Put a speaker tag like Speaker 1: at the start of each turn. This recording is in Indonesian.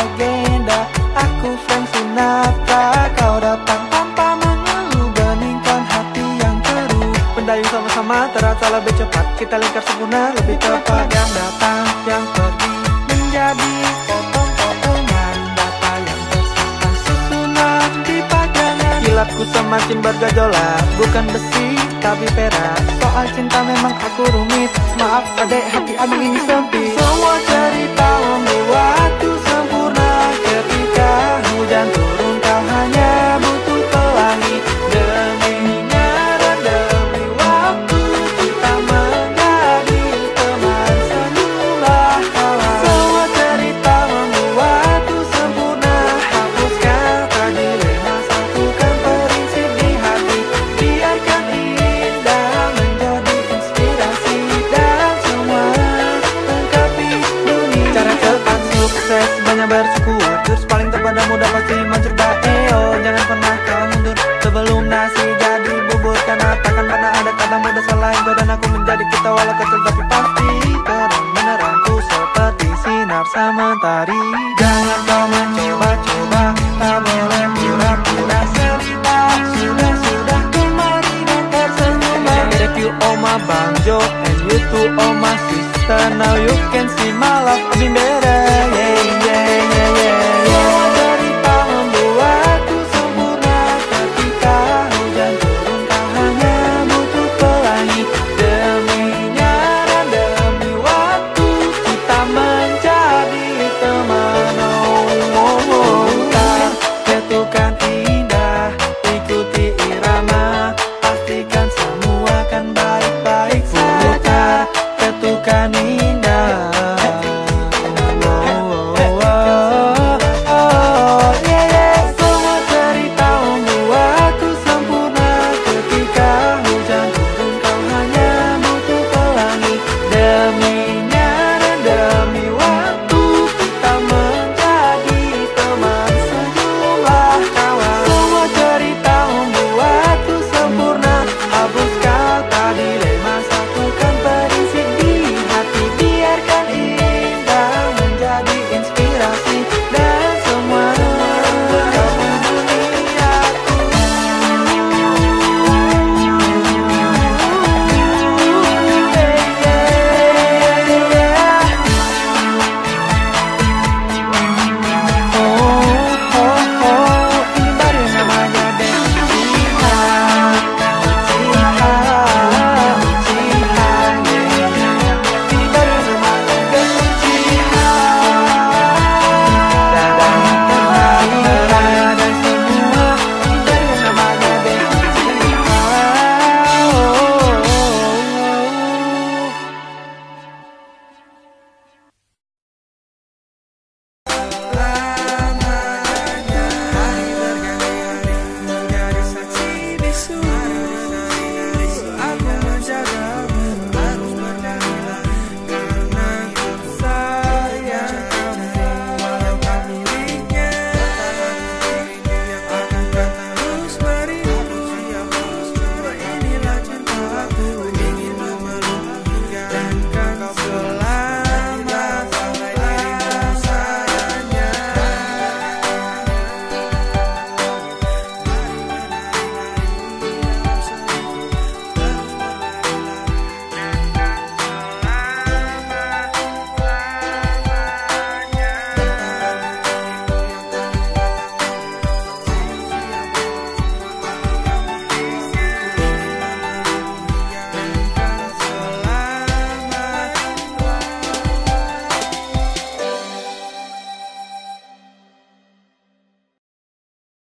Speaker 1: legenda. Aku Frank Sinatra Kau datang tanpa mengeluh. Beningkan hati yang keruh Mendayung sama-sama terasa lebih cepat. Kita lingkar sempurna lebih tepat. Yang datang, yang pergi Menjadi potong-potongan Data yang tersimpan Susunan di pagangan. Kilatku semakin bergejolak Bukan besi tapi perak. Soal cinta memang aku rumit. Maaf adek hati aku ini sempit. Semua so, ada kata mudah selain kau dan aku menjadi kita Walau kecil tapi pasti terang menerangku seperti sinar sementari. Jangan kau mencoba-coba Tak boleh pura-pura cerita Sudah-sudah kemari dan tersenyum If you all my banjo And you two all my sister. Now you can see my love being better yeah